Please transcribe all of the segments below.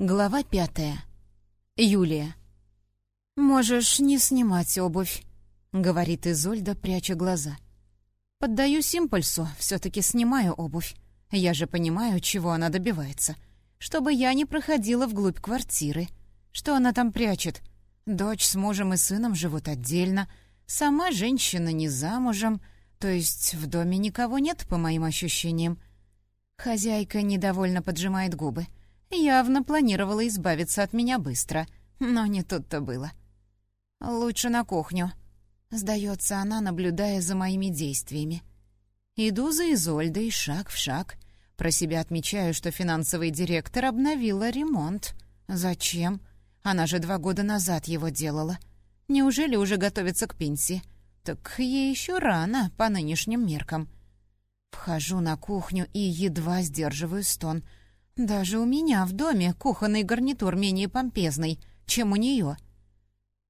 Глава пятая. Юлия. «Можешь не снимать обувь», — говорит Изольда, пряча глаза. Поддаюсь импульсу, все таки снимаю обувь. Я же понимаю, чего она добивается. Чтобы я не проходила вглубь квартиры. Что она там прячет? Дочь с мужем и сыном живут отдельно. Сама женщина не замужем. То есть в доме никого нет, по моим ощущениям. Хозяйка недовольно поджимает губы — Явно планировала избавиться от меня быстро, но не тут-то было. «Лучше на кухню», — сдается она, наблюдая за моими действиями. Иду за Изольдой шаг в шаг. Про себя отмечаю, что финансовый директор обновила ремонт. Зачем? Она же два года назад его делала. Неужели уже готовится к пенсии? Так ей еще рано, по нынешним меркам. Вхожу на кухню и едва сдерживаю стон — даже у меня в доме кухонный гарнитур менее помпезный, чем у нее.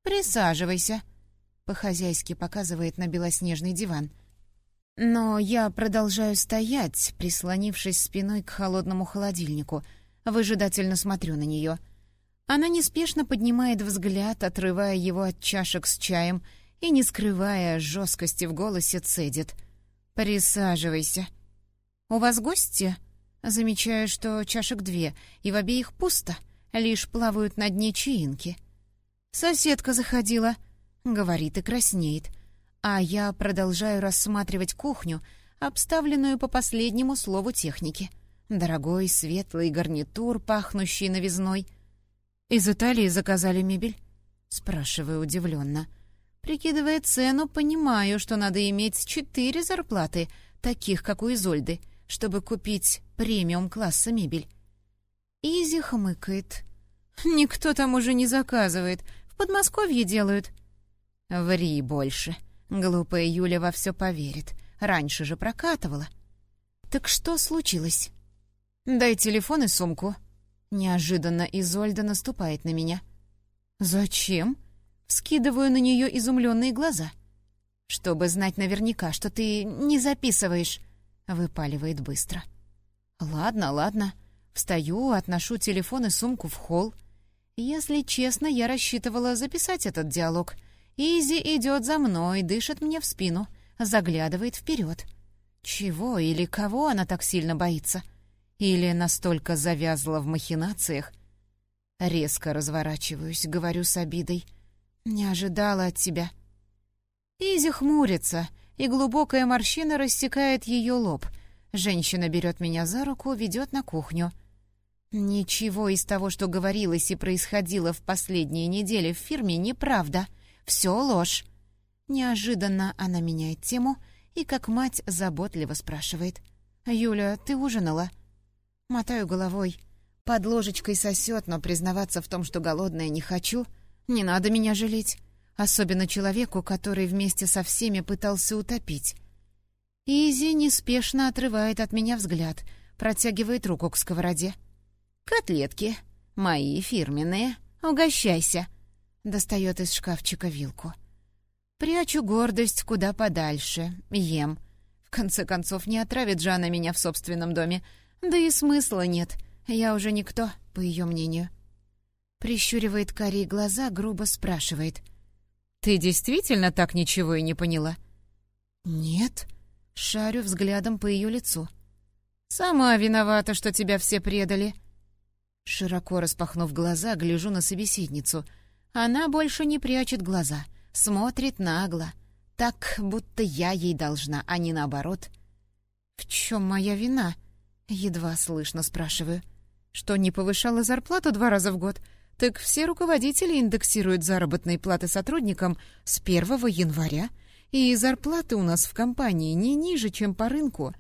«Присаживайся», — по-хозяйски показывает на белоснежный диван. Но я продолжаю стоять, прислонившись спиной к холодному холодильнику, выжидательно смотрю на нее. Она неспешно поднимает взгляд, отрывая его от чашек с чаем и, не скрывая жесткости в голосе, цедит. «Присаживайся». «У вас гости?» Замечаю, что чашек две, и в обеих пусто, лишь плавают на дне чаинки. «Соседка заходила», — говорит и краснеет, а я продолжаю рассматривать кухню, обставленную по последнему слову техники. Дорогой светлый гарнитур, пахнущий новизной. «Из Италии заказали мебель?» — спрашиваю удивленно. Прикидывая цену, понимаю, что надо иметь четыре зарплаты, таких, как у Изольды — чтобы купить премиум-класса мебель. Изи хмыкает. «Никто там уже не заказывает. В Подмосковье делают». «Ври больше». Глупая Юля во все поверит. Раньше же прокатывала. «Так что случилось?» «Дай телефон и сумку». Неожиданно Изольда наступает на меня. «Зачем?» Скидываю на нее изумленные глаза. «Чтобы знать наверняка, что ты не записываешь». Выпаливает быстро. «Ладно, ладно. Встаю, отношу телефон и сумку в холл. Если честно, я рассчитывала записать этот диалог. Изи идет за мной, дышит мне в спину, заглядывает вперед. Чего или кого она так сильно боится? Или настолько завязла в махинациях? Резко разворачиваюсь, говорю с обидой. «Не ожидала от тебя». Изи хмурится, и глубокая морщина рассекает ее лоб. Женщина берет меня за руку, ведет на кухню. Ничего из того, что говорилось и происходило в последние недели в фирме, неправда. Все ложь. Неожиданно она меняет тему и, как мать, заботливо спрашивает. «Юля, ты ужинала?» Мотаю головой. Под ложечкой сосет, но признаваться в том, что голодная, не хочу. Не надо меня жалеть. Особенно человеку, который вместе со всеми пытался утопить. Изи неспешно отрывает от меня взгляд, протягивает руку к сковороде. «Котлетки. Мои фирменные. Угощайся!» Достает из шкафчика вилку. Прячу гордость куда подальше. Ем. В конце концов, не отравит же она меня в собственном доме. Да и смысла нет. Я уже никто, по ее мнению. Прищуривает карие глаза, грубо спрашивает — «Ты действительно так ничего и не поняла?» «Нет», — шарю взглядом по ее лицу. «Сама виновата, что тебя все предали». Широко распахнув глаза, гляжу на собеседницу. Она больше не прячет глаза, смотрит нагло. Так, будто я ей должна, а не наоборот. «В чем моя вина?» — едва слышно спрашиваю. «Что, не повышала зарплату два раза в год?» Так все руководители индексируют заработные платы сотрудникам с 1 января, и зарплаты у нас в компании не ниже, чем по рынку.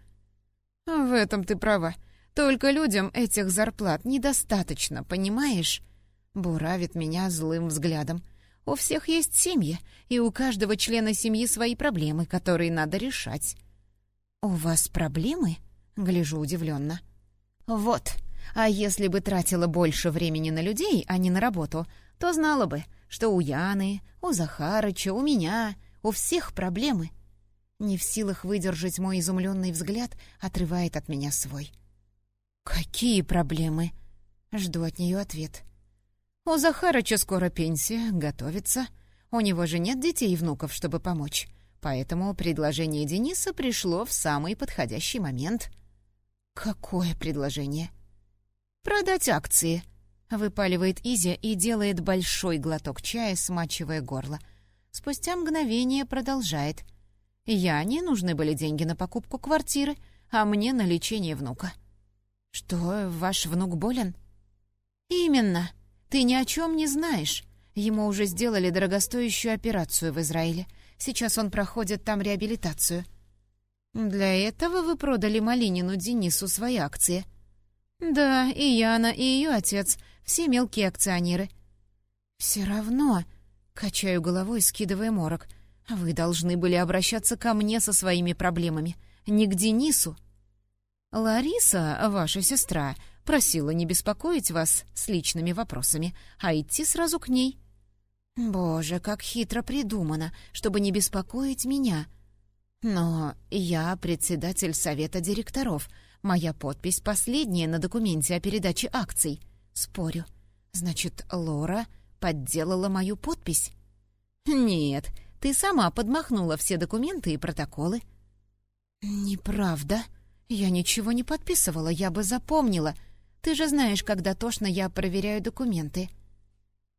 В этом ты права. Только людям этих зарплат недостаточно, понимаешь? Буравит меня злым взглядом. У всех есть семьи, и у каждого члена семьи свои проблемы, которые надо решать. «У вас проблемы?» — гляжу удивленно. «Вот», а если бы тратила больше времени на людей, а не на работу, то знала бы, что у Яны, у Захарыча, у меня, у всех проблемы. Не в силах выдержать мой изумленный взгляд, отрывает от меня свой. «Какие проблемы?» Жду от нее ответ. «У Захарыча скоро пенсия, готовится. У него же нет детей и внуков, чтобы помочь. Поэтому предложение Дениса пришло в самый подходящий момент». «Какое предложение?» «Продать акции», — выпаливает Изя и делает большой глоток чая, смачивая горло. Спустя мгновение продолжает. «Я не нужны были деньги на покупку квартиры, а мне на лечение внука». «Что, ваш внук болен?» «Именно. Ты ни о чем не знаешь. Ему уже сделали дорогостоящую операцию в Израиле. Сейчас он проходит там реабилитацию». «Для этого вы продали Малинину Денису свои акции?» «Да, и Яна, и ее отец, все мелкие акционеры». «Все равно...» — качаю головой, скидывая морок. «Вы должны были обращаться ко мне со своими проблемами, не к Денису». «Лариса, ваша сестра, просила не беспокоить вас с личными вопросами, а идти сразу к ней». «Боже, как хитро придумано, чтобы не беспокоить меня!» «Но я председатель совета директоров. Моя подпись последняя на документе о передаче акций. Спорю. Значит, Лора подделала мою подпись?» «Нет, ты сама подмахнула все документы и протоколы». «Неправда. Я ничего не подписывала, я бы запомнила. Ты же знаешь, когда тошно я проверяю документы».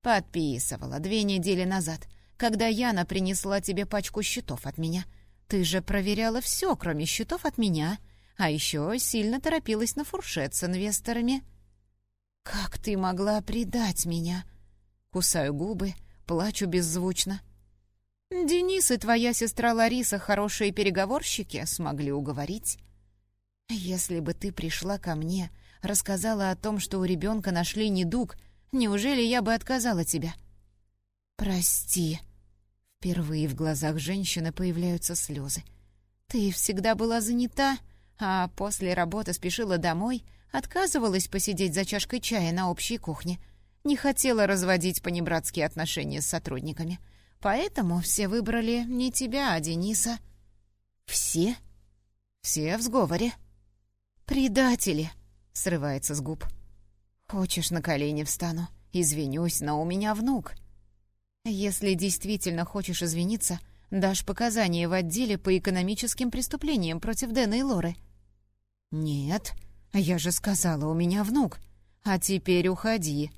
«Подписывала две недели назад, когда Яна принесла тебе пачку счетов от меня». Ты же проверяла все, кроме счетов от меня, а еще сильно торопилась на фуршет с инвесторами. Как ты могла предать меня? Кусаю губы, плачу беззвучно. Денис и твоя сестра Лариса, хорошие переговорщики, смогли уговорить. Если бы ты пришла ко мне, рассказала о том, что у ребенка нашли недуг, неужели я бы отказала тебя? Прости, Впервые в глазах женщины появляются слезы. «Ты всегда была занята, а после работы спешила домой, отказывалась посидеть за чашкой чая на общей кухне, не хотела разводить понебратские отношения с сотрудниками. Поэтому все выбрали не тебя, а Дениса». «Все?» «Все в сговоре». «Предатели!» — срывается с губ. «Хочешь, на колени встану? Извинюсь, но у меня внук». Если действительно хочешь извиниться, дашь показания в отделе по экономическим преступлениям против Дэна и Лоры. Нет, я же сказала, у меня внук. А теперь уходи.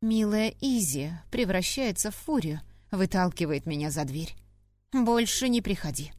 Милая Изи превращается в фурию, выталкивает меня за дверь. Больше не приходи.